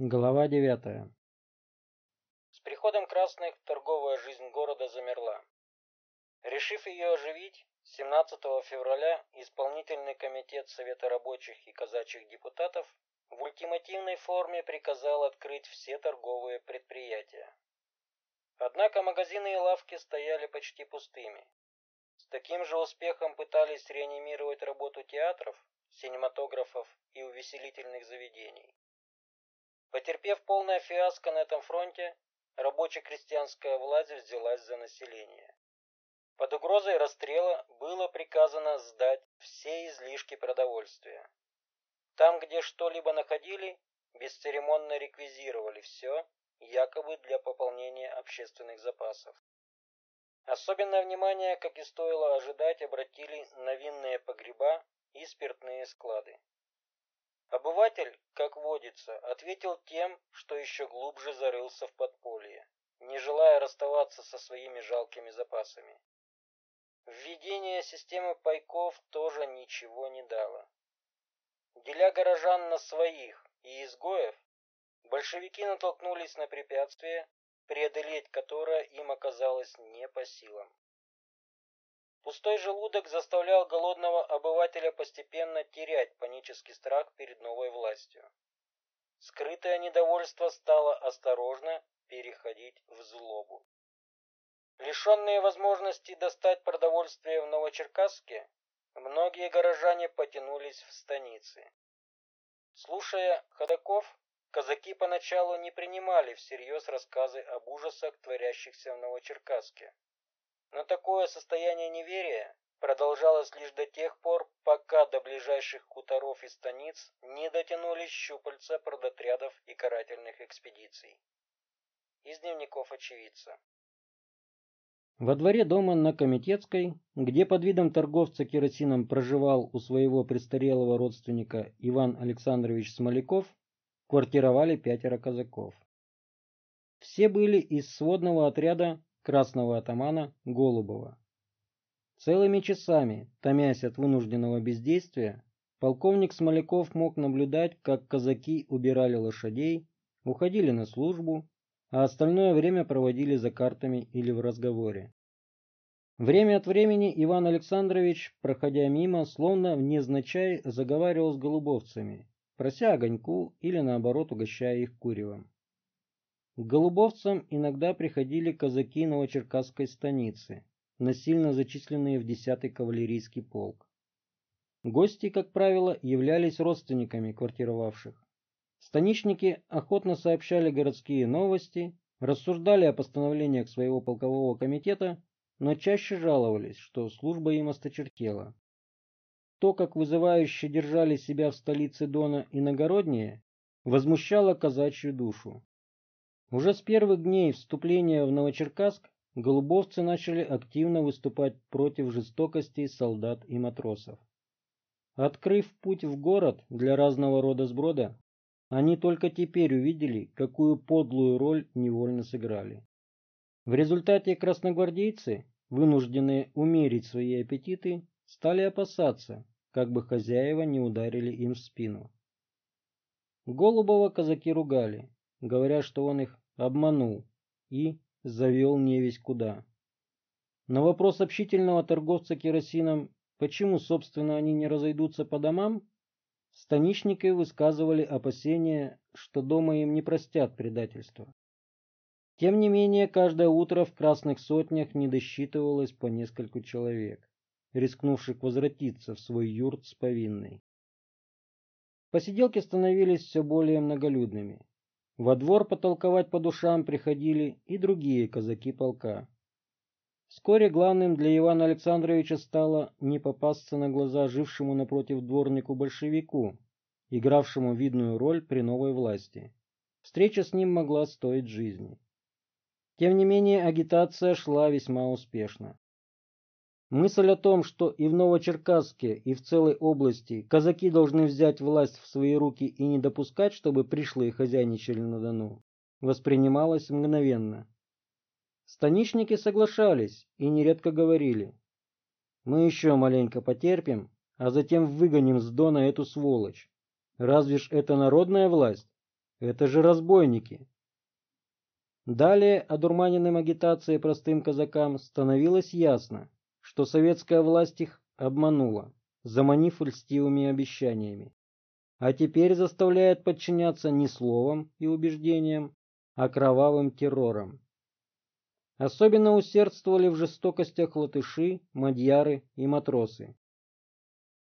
Глава девятая. С приходом красных торговая жизнь города замерла. Решив ее оживить, 17 февраля исполнительный комитет Совета рабочих и казачьих депутатов в ультимативной форме приказал открыть все торговые предприятия. Однако магазины и лавки стояли почти пустыми. С таким же успехом пытались реанимировать работу театров, синематографов и увеселительных заведений. Потерпев полное фиаско на этом фронте, рабоче-крестьянская власть взялась за население. Под угрозой расстрела было приказано сдать все излишки продовольствия. Там, где что-либо находили, бесцеремонно реквизировали все, якобы для пополнения общественных запасов. Особенное внимание, как и стоило ожидать, обратили на винные погреба и спиртные склады. Обыватель, как водится, ответил тем, что еще глубже зарылся в подполье, не желая расставаться со своими жалкими запасами. Введение системы пайков тоже ничего не дало. Деля горожан на своих и изгоев, большевики натолкнулись на препятствие, преодолеть которое им оказалось не по силам. Пустой желудок заставлял голодного обывателя постепенно терять панический страх перед новой властью. Скрытое недовольство стало осторожно переходить в злобу. Лишенные возможности достать продовольствие в Новочеркасске, многие горожане потянулись в станицы. Слушая ходаков, казаки поначалу не принимали всерьез рассказы об ужасах, творящихся в Новочеркасске. Но такое состояние неверия продолжалось лишь до тех пор, пока до ближайших хуторов и станиц не дотянулись щупальца продотрядов и карательных экспедиций. Из дневников очевидца. Во дворе дома на Комитетской, где под видом торговца керосином проживал у своего престарелого родственника Иван Александрович Смоляков, квартировали пятеро казаков. Все были из сводного отряда красного атамана Голубова. Целыми часами, томясь от вынужденного бездействия, полковник Смоляков мог наблюдать, как казаки убирали лошадей, уходили на службу, а остальное время проводили за картами или в разговоре. Время от времени Иван Александрович, проходя мимо, словно внезначай заговаривал с голубовцами, прося огоньку или наоборот угощая их куревом. К голубовцам иногда приходили казаки Новочеркасской станицы, насильно зачисленные в 10-й кавалерийский полк. Гости, как правило, являлись родственниками квартировавших. Станичники охотно сообщали городские новости, рассуждали о постановлениях своего полкового комитета, но чаще жаловались, что служба им осточертела. То, как вызывающе держали себя в столице Дона иногородние, возмущало казачью душу. Уже с первых дней вступления в Новочеркасск голубовцы начали активно выступать против жестокости солдат и матросов. Открыв путь в город для разного рода сброда, они только теперь увидели, какую подлую роль невольно сыграли. В результате красногвардейцы, вынужденные умерить свои аппетиты, стали опасаться, как бы хозяева не ударили им в спину. Голубова казаки ругали, говоря, что он их обманул и завел не весь куда. На вопрос общительного торговца керосином, почему, собственно, они не разойдутся по домам, станичники высказывали опасения, что дома им не простят предательства. Тем не менее, каждое утро в красных сотнях не досчитывалось по нескольку человек, рискнувших возвратиться в свой юрт с повинной. Посиделки становились все более многолюдными. Во двор потолковать по душам приходили и другие казаки полка. Вскоре главным для Ивана Александровича стало не попасться на глаза жившему напротив дворнику большевику, игравшему видную роль при новой власти. Встреча с ним могла стоить жизни. Тем не менее, агитация шла весьма успешно. Мысль о том, что и в Новочеркасске, и в целой области казаки должны взять власть в свои руки и не допускать, чтобы пришлые хозяйничали на Дону, воспринималась мгновенно. Станичники соглашались и нередко говорили, «Мы еще маленько потерпим, а затем выгоним с Дона эту сволочь. Разве ж это народная власть? Это же разбойники. Далее, одурманенным агитацией простым казакам, становилось ясно, что советская власть их обманула, заманив льстивыми обещаниями, а теперь заставляет подчиняться не словам и убеждениям, а кровавым террором. Особенно усердствовали в жестокостях латыши, мадьяры и матросы.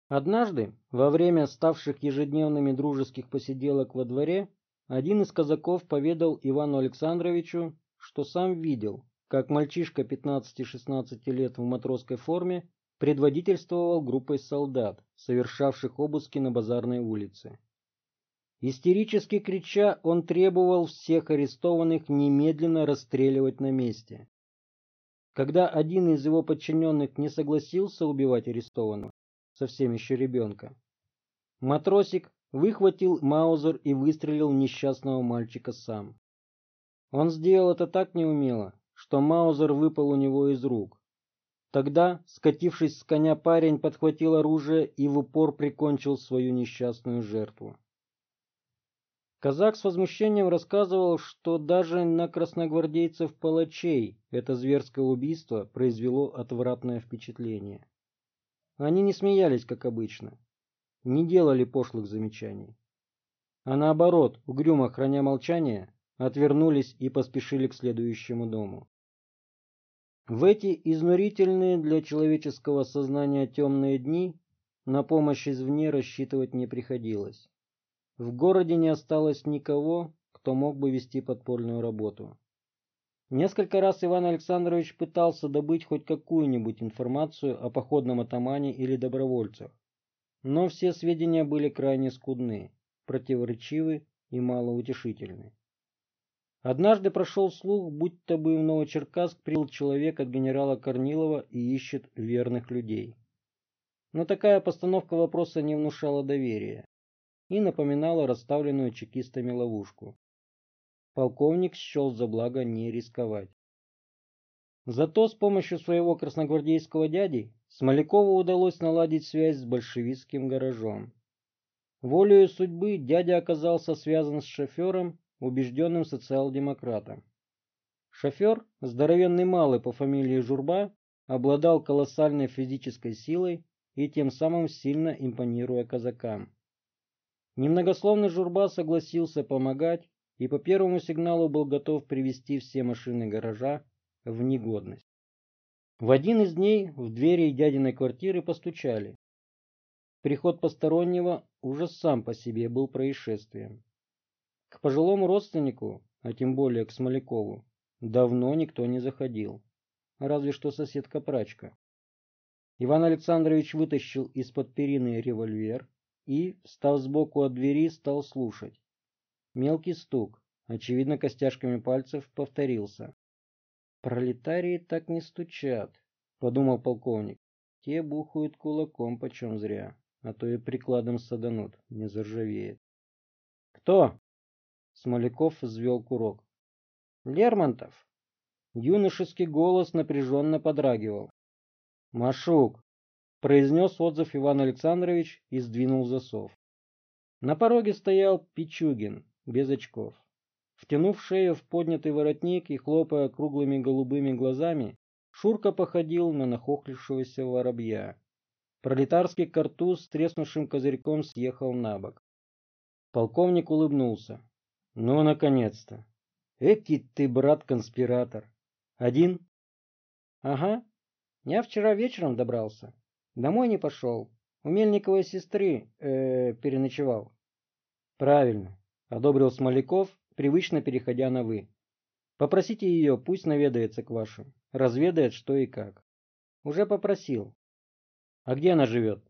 Однажды, во время ставших ежедневными дружеских посиделок во дворе, один из казаков поведал Ивану Александровичу, что сам видел, как мальчишка 15-16 лет в матросской форме предводительствовал группой солдат, совершавших обыски на базарной улице. Истерически крича, он требовал всех арестованных немедленно расстреливать на месте. Когда один из его подчиненных не согласился убивать арестованного, совсем еще ребенка, матросик выхватил Маузер и выстрелил несчастного мальчика сам. Он сделал это так неумело, что Маузер выпал у него из рук. Тогда, скатившись с коня, парень подхватил оружие и в упор прикончил свою несчастную жертву. Казак с возмущением рассказывал, что даже на красногвардейцев-палачей это зверское убийство произвело отвратное впечатление. Они не смеялись, как обычно, не делали пошлых замечаний. А наоборот, угрюмо храня молчание, отвернулись и поспешили к следующему дому. В эти изнурительные для человеческого сознания темные дни на помощь извне рассчитывать не приходилось. В городе не осталось никого, кто мог бы вести подпольную работу. Несколько раз Иван Александрович пытался добыть хоть какую-нибудь информацию о походном атамане или добровольцах, но все сведения были крайне скудны, противоречивы и малоутешительны. Однажды прошел слух, будто бы в Новочеркасск прибыл человек от генерала Корнилова и ищет верных людей. Но такая постановка вопроса не внушала доверия и напоминала расставленную чекистами ловушку. Полковник счел за благо не рисковать. Зато с помощью своего красногвардейского дяди Смолякову удалось наладить связь с большевистским гаражом. Волею судьбы дядя оказался связан с шофером, убежденным социал-демократом. Шофер, здоровенный малый по фамилии Журба, обладал колоссальной физической силой и тем самым сильно импонируя казакам. Немногословный Журба согласился помогать и по первому сигналу был готов привести все машины гаража в негодность. В один из дней в двери дядиной квартиры постучали. Приход постороннего уже сам по себе был происшествием. К пожилому родственнику, а тем более к Смолякову, давно никто не заходил, разве что соседка-прачка. Иван Александрович вытащил из-под перины револьвер и, став сбоку от двери, стал слушать. Мелкий стук, очевидно костяшками пальцев, повторился. Пролетарии так не стучат, подумал полковник. Те бухают кулаком почем зря, а то и прикладом саданут, не заржавеет. Кто? Смоляков взвел курок. Лермонтов. Юношеский голос напряженно подрагивал. Машук, произнес отзыв Иван Александрович и сдвинул засов. На пороге стоял Пичугин, без очков. Втянув шею в поднятый воротник и хлопая круглыми голубыми глазами, Шурка походил на нахохлившегося воробья. Пролетарский картуз с треснувшим козырьком съехал на бок. Полковник улыбнулся. «Ну, наконец-то! Эки ты, брат-конспиратор! Один?» «Ага. Я вчера вечером добрался. Домой не пошел. У Мельниковой сестры э, переночевал». «Правильно», — одобрил Смоляков привычно переходя на «вы». Попросите ее, пусть наведается к вашим, разведает, что и как. Уже попросил. А где она живет?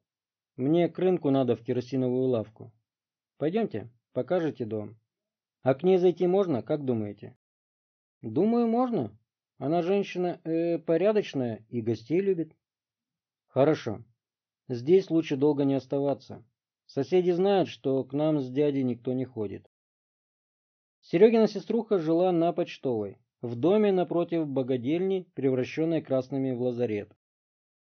Мне к рынку надо в керосиновую лавку. Пойдемте, покажете дом. А к ней зайти можно, как думаете? Думаю, можно. Она женщина э, порядочная и гостей любит. Хорошо. Здесь лучше долго не оставаться. Соседи знают, что к нам с дядей никто не ходит. Серегина сеструха жила на почтовой, в доме напротив богадельни, превращенной красными в лазарет.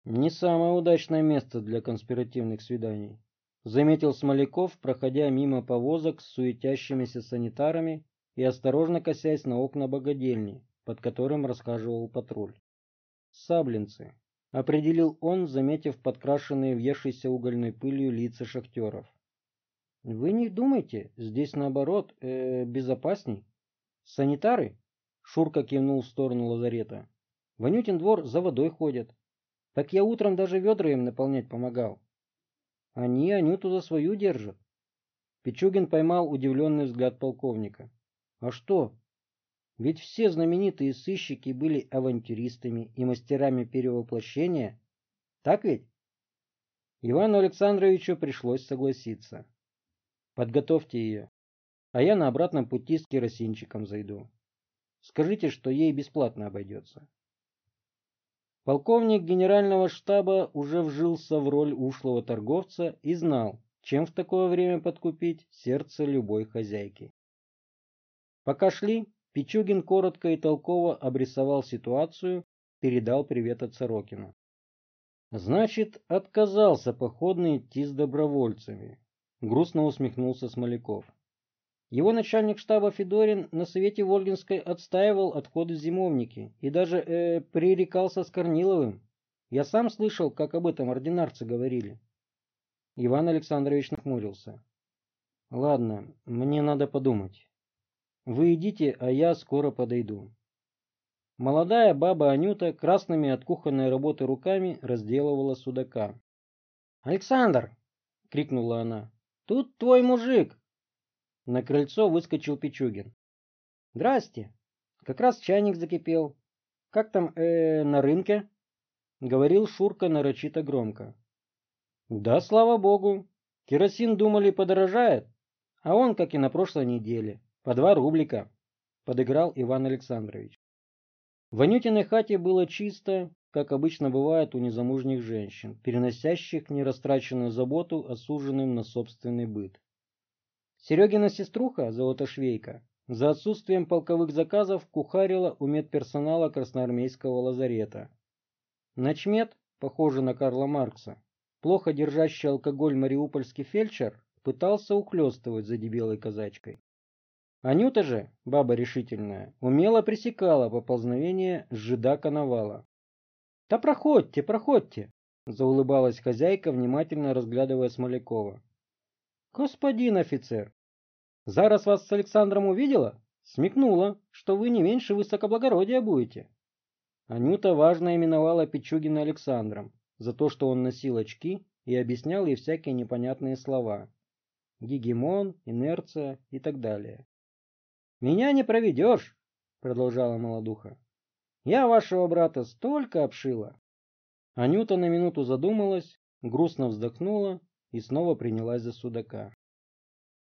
Не самое удачное место для конспиративных свиданий. Заметил Смоляков, проходя мимо повозок с суетящимися санитарами и осторожно косясь на окна богадельни, под которым расхаживал патруль. Саблинцы, определил он, заметив подкрашенные въевшейся угольной пылью лица шахтеров. Вы не думайте, здесь наоборот, э, безопасней. Санитары? Шурка кивнул в сторону лазарета. Ванютин двор за водой ходят. Так я утром даже ведра им наполнять помогал. Они Анюту за свою держат. Пичугин поймал удивленный взгляд полковника. А что? Ведь все знаменитые сыщики были авантюристами и мастерами перевоплощения. Так ведь? Ивану Александровичу пришлось согласиться. Подготовьте ее, а я на обратном пути с керосинчиком зайду. Скажите, что ей бесплатно обойдется. Полковник генерального штаба уже вжился в роль ушлого торговца и знал, чем в такое время подкупить сердце любой хозяйки. Пока шли, Пичугин коротко и толково обрисовал ситуацию, передал привет от Сорокина. Значит, отказался походный идти с добровольцами. Грустно усмехнулся Смоляков. Его начальник штаба Федорин на совете Волгинской отстаивал отходы зимовники и даже э, пререкался с Корниловым. Я сам слышал, как об этом ординарцы говорили. Иван Александрович нахмурился. Ладно, мне надо подумать. Вы идите, а я скоро подойду. Молодая баба Анюта красными от кухонной работы руками разделывала судака. «Александр!» — крикнула она. «Тут твой мужик! На крыльцо выскочил Пичугин. «Здрасте! Как раз чайник закипел. Как там, э, на рынке?» Говорил Шурка нарочито громко. «Да, слава богу. Керосин, думали, подорожает, а он, как и на прошлой неделе, по два рублика», — подыграл Иван Александрович. В Анютиной хате было чисто, как обычно бывает у незамужних женщин, переносящих нерастраченную заботу осуженным на собственный быт. Серегина сеструха, золотошвейка, за отсутствием полковых заказов кухарила у медперсонала красноармейского лазарета. Начмед, похожий на Карла Маркса, плохо держащий алкоголь мариупольский фельдшер, пытался ухлёстывать за дебелой казачкой. Анюта же, баба решительная, умело пресекала поползновение жида коновала. — Да проходьте, проходьте! — заулыбалась хозяйка, внимательно разглядывая Смолякова. Господин офицер, зараз вас с Александром увидела, смекнула, что вы не меньше высокоблагородия будете. Анюта важно именовала Пичугина Александром за то, что он носил очки и объяснял ей всякие непонятные слова. Гегемон, инерция и так далее. «Меня не проведешь», — продолжала молодуха. «Я вашего брата столько обшила». Анюта на минуту задумалась, грустно вздохнула и снова принялась за судака.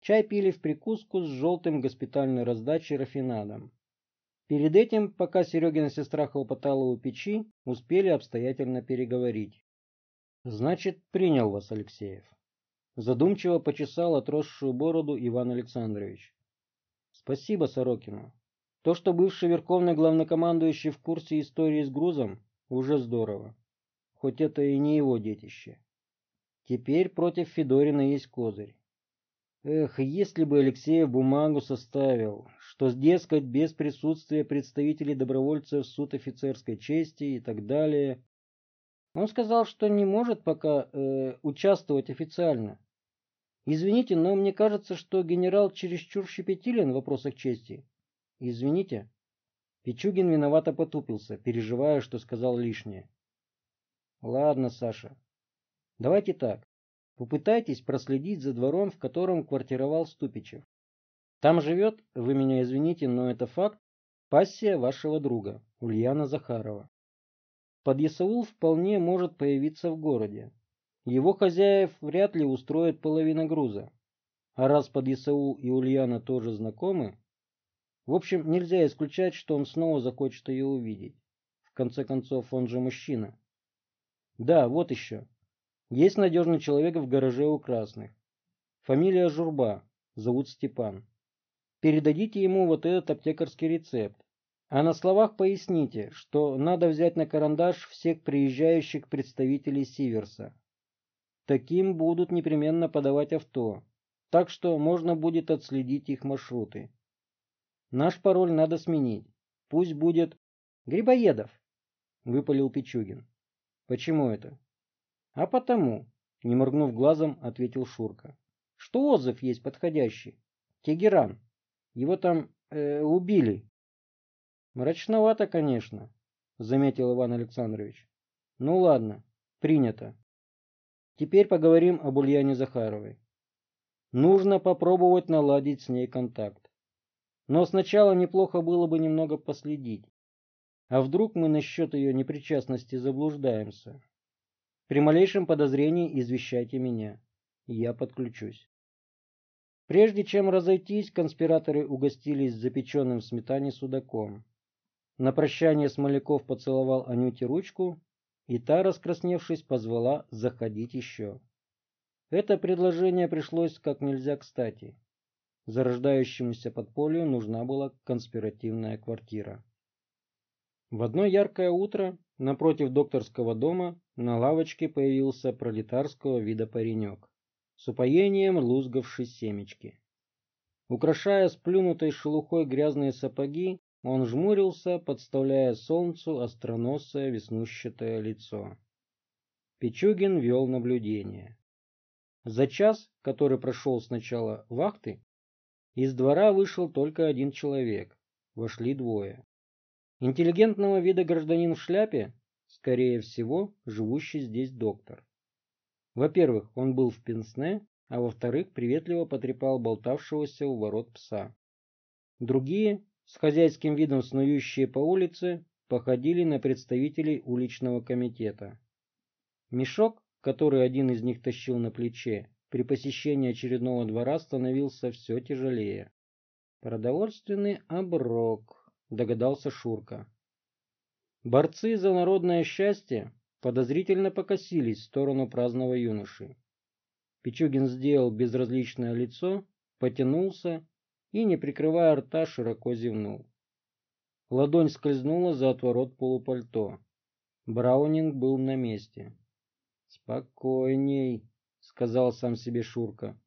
Чай пили в прикуску с желтым госпитальной раздачей рафинадом. Перед этим, пока Серегина сестра хлопотала у печи, успели обстоятельно переговорить. «Значит, принял вас Алексеев». Задумчиво почесал отросшую бороду Иван Александрович. «Спасибо Сорокину. То, что бывший верховный главнокомандующий в курсе истории с грузом, уже здорово. Хоть это и не его детище. Теперь против Федорина есть козырь. Эх, если бы Алексеев бумагу составил, что, дескать, без присутствия представителей добровольцев суд офицерской чести и так далее. Он сказал, что не может пока э, участвовать официально. Извините, но мне кажется, что генерал чересчур щепетилен в вопросах чести. Извините. Пичугин виновато потупился, переживая, что сказал лишнее. Ладно, Саша, Давайте так. Попытайтесь проследить за двором, в котором квартировал Ступичев. Там живет, вы меня извините, но это факт, пассия вашего друга, Ульяна Захарова. Подъясаул вполне может появиться в городе. Его хозяев вряд ли устроит половина груза. А раз Подъясаул и Ульяна тоже знакомы, в общем, нельзя исключать, что он снова захочет ее увидеть. В конце концов, он же мужчина. Да, вот еще. Есть надежный человек в гараже у красных. Фамилия Журба, зовут Степан. Передадите ему вот этот аптекарский рецепт. А на словах поясните, что надо взять на карандаш всех приезжающих представителей Сиверса. таким будут непременно подавать авто, так что можно будет отследить их маршруты. Наш пароль надо сменить. Пусть будет Грибоедов, выпалил Пичугин. Почему это? А потому, не моргнув глазом, ответил Шурка, что отзыв есть подходящий. Тегеран. Его там э, убили. Мрачновато, конечно, заметил Иван Александрович. Ну ладно, принято. Теперь поговорим об Ульяне Захаровой. Нужно попробовать наладить с ней контакт. Но сначала неплохо было бы немного последить. А вдруг мы насчет ее непричастности заблуждаемся? При малейшем подозрении извещайте меня. Я подключусь. Прежде чем разойтись, конспираторы угостились запеченным в сметане судаком. На прощание Смоляков поцеловал Анюте ручку, и та, раскрасневшись, позвала заходить еще. Это предложение пришлось как нельзя кстати. Зарождающемуся подполью нужна была конспиративная квартира. В одно яркое утро напротив докторского дома на лавочке появился пролетарского вида паренек, с упоением лузгавший семечки. Украшая сплюнутой шелухой грязные сапоги, он жмурился, подставляя солнцу остроносое веснущатое лицо. Пичугин вел наблюдение. За час, который прошел с начала вахты, из двора вышел только один человек. Вошли двое. Интеллигентного вида гражданин в шляпе, скорее всего, живущий здесь доктор. Во-первых, он был в пенсне, а во-вторых, приветливо потрепал болтавшегося у ворот пса. Другие, с хозяйским видом снующие по улице, походили на представителей уличного комитета. Мешок, который один из них тащил на плече, при посещении очередного двора становился все тяжелее. Продовольственный оброк, догадался Шурка. Борцы за народное счастье подозрительно покосились в сторону праздного юноши. Пичугин сделал безразличное лицо, потянулся и, не прикрывая рта, широко зевнул. Ладонь скользнула за отворот полупальто. Браунинг был на месте. «Спокойней», — сказал сам себе Шурка.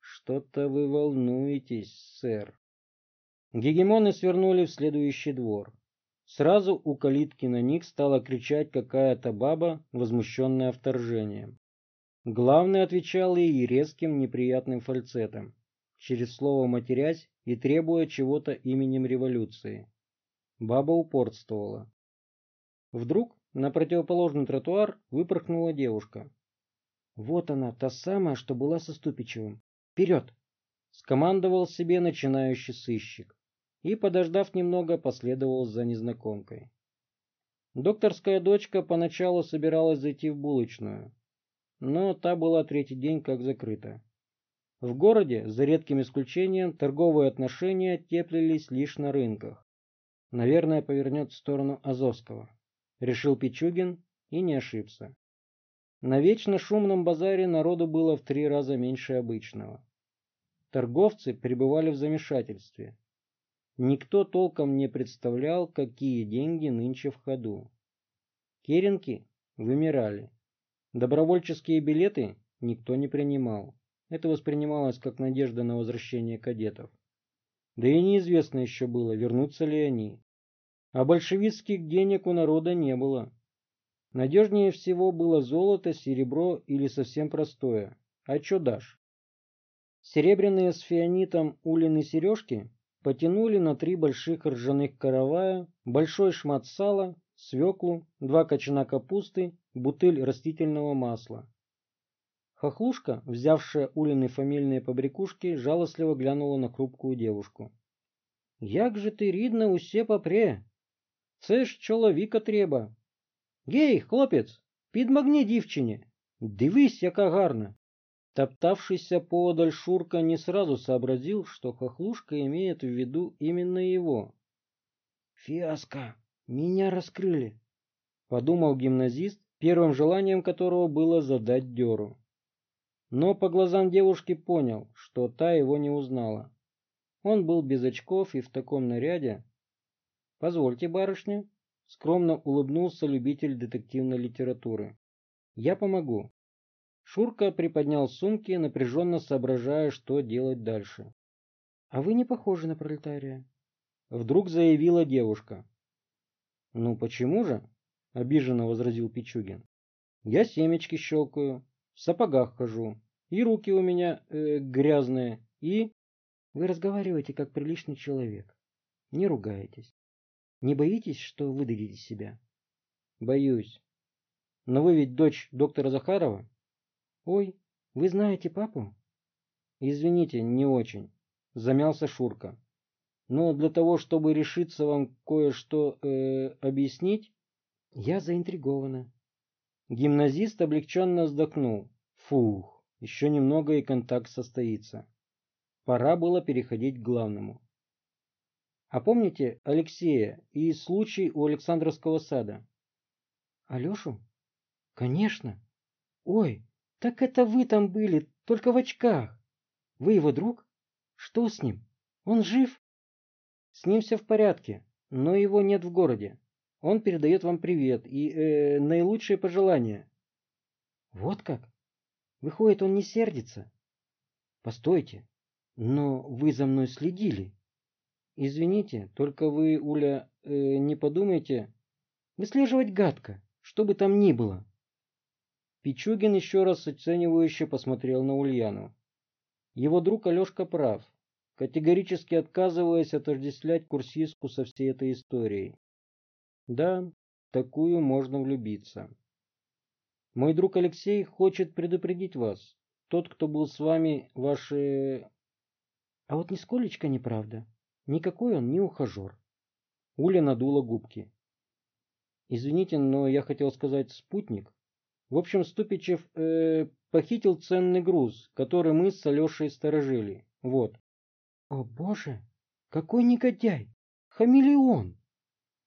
«Что-то вы волнуетесь, сэр». Гегемоны свернули в следующий двор. Сразу у калитки на них стала кричать какая-то баба, возмущенная вторжением. Главный отвечал ей резким неприятным фальцетом, через слово матерясь и требуя чего-то именем революции. Баба упорствовала. Вдруг на противоположный тротуар выпорхнула девушка. «Вот она, та самая, что была со Ступичевым. Вперед!» — скомандовал себе начинающий сыщик и, подождав немного, последовал за незнакомкой. Докторская дочка поначалу собиралась зайти в булочную, но та была третий день как закрыта. В городе, за редким исключением, торговые отношения теплились лишь на рынках. Наверное, повернет в сторону Азовского, решил Пичугин и не ошибся. На вечно шумном базаре народу было в три раза меньше обычного. Торговцы пребывали в замешательстве. Никто толком не представлял, какие деньги нынче в ходу. Керенки вымирали. Добровольческие билеты никто не принимал. Это воспринималось как надежда на возвращение кадетов. Да и неизвестно еще было, вернутся ли они. А большевистских денег у народа не было. Надежнее всего было золото, серебро или совсем простое. А что дашь? Серебряные с фианитом улины сережки потянули на три больших ржаных каравая, большой шмат сала, свеклу, два кочана капусты, бутыль растительного масла. Хохлушка, взявшая Улины фамильные побрякушки, жалостливо глянула на хрупкую девушку. — Як же ты, рідна, усе попре? Це ж чоловіка треба. Гей, хлопець, підмагні дівчині. Дивись, яка гарна. Топтавшийся поодаль Шурка не сразу сообразил, что хохлушка имеет в виду именно его. «Фиаско! Меня раскрыли!» — подумал гимназист, первым желанием которого было задать дёру. Но по глазам девушки понял, что та его не узнала. Он был без очков и в таком наряде. «Позвольте, барышня», — скромно улыбнулся любитель детективной литературы. «Я помогу». Шурка приподнял сумки, напряженно соображая, что делать дальше. — А вы не похожи на пролетария. Вдруг заявила девушка. — Ну почему же? — обиженно возразил Пичугин. — Я семечки щелкаю, в сапогах хожу, и руки у меня э, грязные, и... Вы разговариваете как приличный человек. Не ругаетесь. Не боитесь, что выдадите себя? Боюсь. Но вы ведь дочь доктора Захарова? Ой, вы знаете папу? Извините, не очень. Замялся Шурка. Но для того, чтобы решиться вам кое-что э, объяснить, я заинтригована. Гимназист облегченно вздохнул. Фух, еще немного и контакт состоится. Пора было переходить к главному. А помните Алексея и случай у Александровского сада? Алешу? Конечно. Ой, так это вы там были, только в очках. Вы его друг? Что с ним? Он жив? С ним все в порядке, но его нет в городе. Он передает вам привет и э, наилучшие пожелания. Вот как? Выходит, он не сердится? Постойте, но вы за мной следили. Извините, только вы, Уля, э, не подумайте. Выслеживать гадко, что бы там ни было. Пичугин еще раз оценивающе посмотрел на Ульяну. Его друг Алешка прав, категорически отказываясь отождествлять курсистку со всей этой историей. Да, такую можно влюбиться. Мой друг Алексей хочет предупредить вас. Тот, кто был с вами, ваши а вот нисколечко неправда. Никакой он не ухажер. Уля надула губки. Извините, но я хотел сказать спутник. В общем, Ступичев э, похитил ценный груз, который мы с Алешей сторожили. Вот. О боже, какой негодяй! Хамелеон!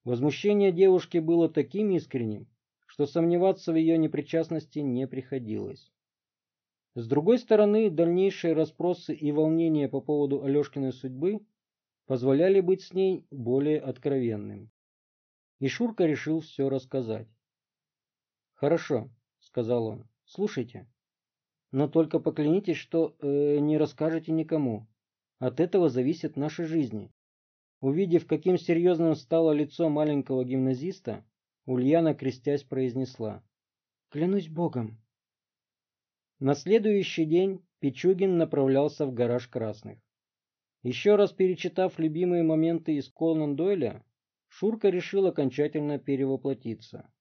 Возмущение девушки было таким искренним, что сомневаться в ее непричастности не приходилось. С другой стороны, дальнейшие расспросы и волнения по поводу Алешкиной судьбы позволяли быть с ней более откровенным. И Шурка решил все рассказать. «Хорошо», — сказал он, — «слушайте. Но только поклянитесь, что э, не расскажете никому. От этого зависят наши жизни». Увидев, каким серьезным стало лицо маленького гимназиста, Ульяна, крестясь, произнесла. «Клянусь Богом, на следующий день Пичугин направлялся в гараж Красных. Еще раз перечитав любимые моменты из Конан Дойля, Шурка решил окончательно перевоплотиться.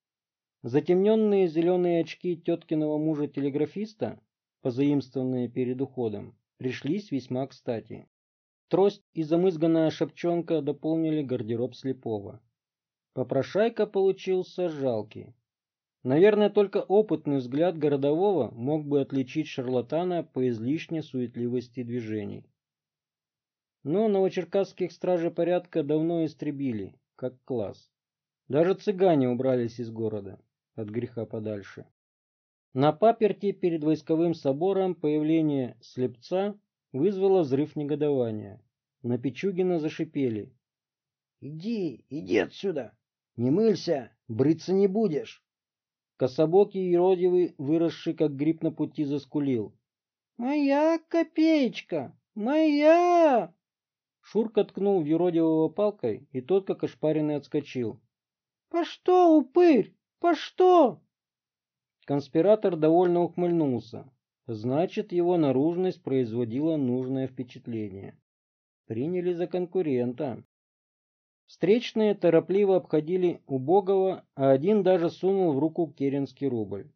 Затемненные зеленые очки теткиного мужа-телеграфиста, позаимствованные перед уходом, пришлись весьма кстати. Трость и замызганная шапчонка дополнили гардероб слепого. Попрошайка получился жалкий. Наверное, только опытный взгляд городового мог бы отличить шарлатана по излишней суетливости движений. Но новочеркасских стражей порядка давно истребили, как класс. Даже цыгане убрались из города, от греха подальше. На паперти перед войсковым собором появление слепца вызвало взрыв негодования. На Пичугина зашипели. — Иди, иди отсюда! Не мылься, бриться не будешь! Кособокий юродивый, выросший как гриб на пути, заскулил. «Моя копеечка! Моя!» Шурка ткнул в юродивого палкой, и тот, как ошпаренный, отскочил. «По что, упырь? По что?» Конспиратор довольно ухмыльнулся. Значит, его наружность производила нужное впечатление. Приняли за конкурента. Встречные торопливо обходили убогого, а один даже сунул в руку керенский рубль.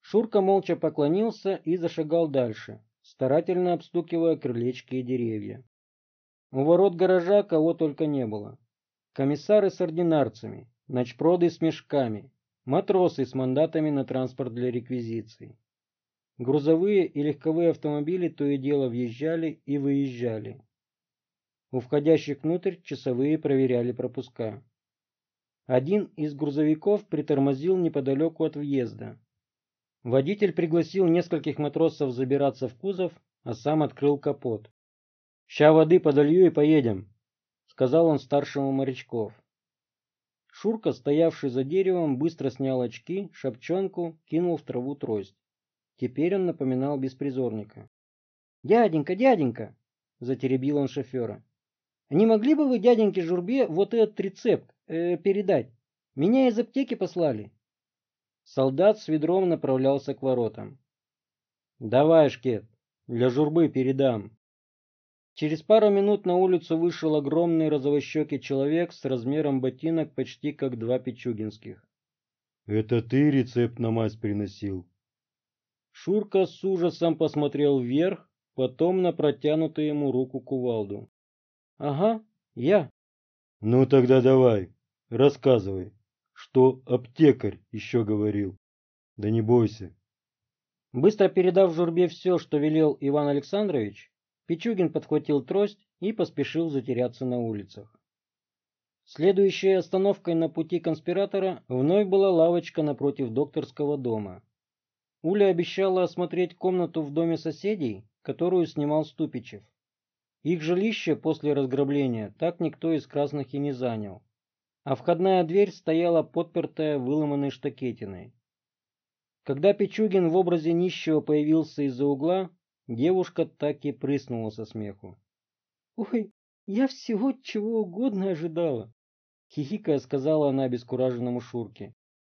Шурка молча поклонился и зашагал дальше, старательно обстукивая крылечки и деревья. У ворот гаража кого только не было. Комиссары с ординарцами, ночпроды с мешками, матросы с мандатами на транспорт для реквизиции. Грузовые и легковые автомобили то и дело въезжали и выезжали. У входящих внутрь часовые проверяли пропуска. Один из грузовиков притормозил неподалеку от въезда. Водитель пригласил нескольких матросов забираться в кузов, а сам открыл капот. «Ща воды подолью и поедем», — сказал он старшему морячков. Шурка, стоявший за деревом, быстро снял очки, шапчонку, кинул в траву трость. Теперь он напоминал беспризорника. «Дяденька, дяденька!» — затеребил он шофера. «Не могли бы вы дяденьке Журбе вот этот рецепт э, передать? Меня из аптеки послали». Солдат с ведром направлялся к воротам. «Давай, Шкет, для Журбы передам». Через пару минут на улицу вышел огромный розовощекий человек с размером ботинок почти как два пичугинских. «Это ты рецепт на мазь приносил?» Шурка с ужасом посмотрел вверх, потом на протянутую ему руку кувалду. «Ага, я». «Ну тогда давай, рассказывай, что аптекарь еще говорил. Да не бойся». Быстро передав Журбе все, что велел Иван Александрович, Пичугин подхватил трость и поспешил затеряться на улицах. Следующей остановкой на пути конспиратора вновь была лавочка напротив докторского дома. Уля обещала осмотреть комнату в доме соседей, которую снимал Ступичев. Их жилище после разграбления так никто из красных и не занял, а входная дверь стояла подпертая выломанной штакетиной. Когда Пичугин в образе нищего появился из-за угла, Девушка так и прыснула со смеху. «Ой, я всего чего угодно ожидала!» Хихикая сказала она обескураженному Шурке.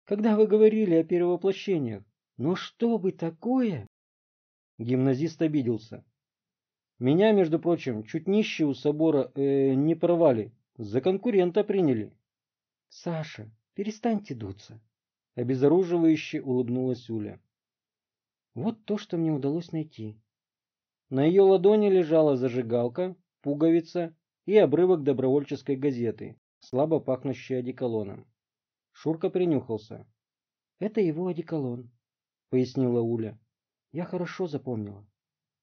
«Когда вы говорили о перевоплощениях, ну что бы такое?» Гимназист обиделся. «Меня, между прочим, чуть нищие у собора э, не порвали, за конкурента приняли». «Саша, перестаньте дуться!» Обезоруживающе улыбнулась Уля. «Вот то, что мне удалось найти. На ее ладони лежала зажигалка, пуговица и обрывок добровольческой газеты, слабо пахнущий одеколоном. Шурка принюхался. «Это его одеколон», — пояснила Уля. «Я хорошо запомнила».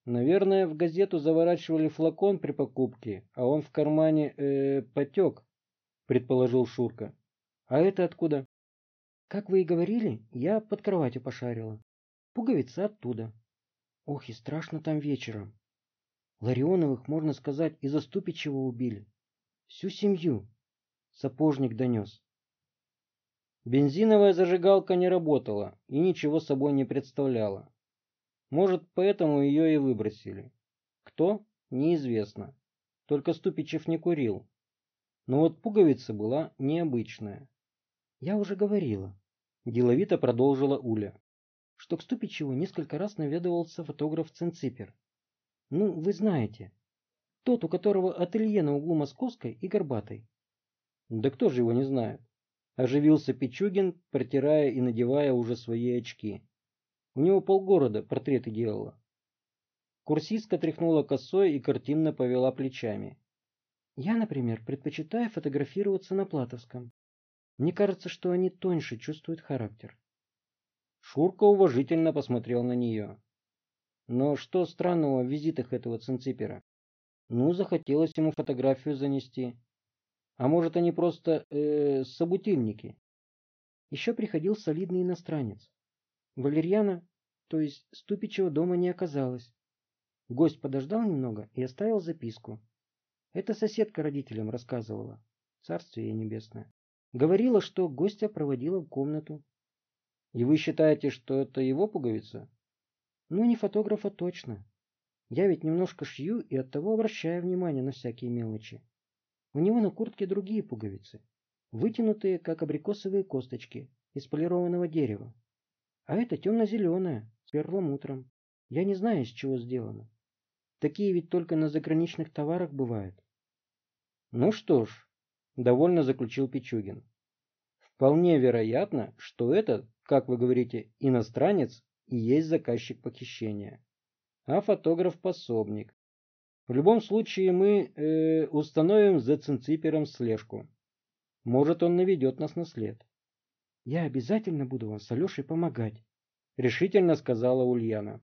Наверное, в газету заворачивали флакон при покупке, а он в кармане э, потек, предположил Шурка. А это откуда? Как вы и говорили, я под кроватью пошарила. Пуговица оттуда. Ох, и страшно там вечером. Ларионовых, можно сказать, из-за Ступичева убили. Всю семью. Сапожник донес. Бензиновая зажигалка не работала и ничего собой не представляла. Может, поэтому ее и выбросили. Кто? Неизвестно. Только Ступичев не курил. Но вот пуговица была необычная. Я уже говорила. Деловито продолжила Уля что к Ступичеву несколько раз наведывался фотограф Ценципер. Ну, вы знаете. Тот, у которого ателье на углу Московской и Горбатой. Да кто же его не знает? Оживился Пичугин, протирая и надевая уже свои очки. У него полгорода портреты делала. Курсистка тряхнула косой и картинно повела плечами. Я, например, предпочитаю фотографироваться на Платовском. Мне кажется, что они тоньше чувствуют характер. Шурка уважительно посмотрел на нее. Но что странного в визитах этого цинципера? Ну, захотелось ему фотографию занести. А может, они просто э, собутильники? Еще приходил солидный иностранец. Валерьяна, то есть Ступичева дома не оказалось. Гость подождал немного и оставил записку. Это соседка родителям рассказывала. Царствие небесное. Говорила, что гостя проводила в комнату. И вы считаете, что это его пуговица? Ну, не фотографа точно. Я ведь немножко шью и оттого обращаю внимание на всякие мелочи. У него на куртке другие пуговицы, вытянутые, как абрикосовые косточки, из полированного дерева. А это темно-зеленая, с перламутром. Я не знаю, из чего сделано. Такие ведь только на заграничных товарах бывают. Ну что ж, довольно заключил Пичугин. Вполне вероятно, что этот как вы говорите, иностранец и есть заказчик похищения, а фотограф пособник. В любом случае мы э, установим за цинципером слежку. Может, он наведет нас на след. Я обязательно буду вам с Алешей помогать, решительно сказала Ульяна.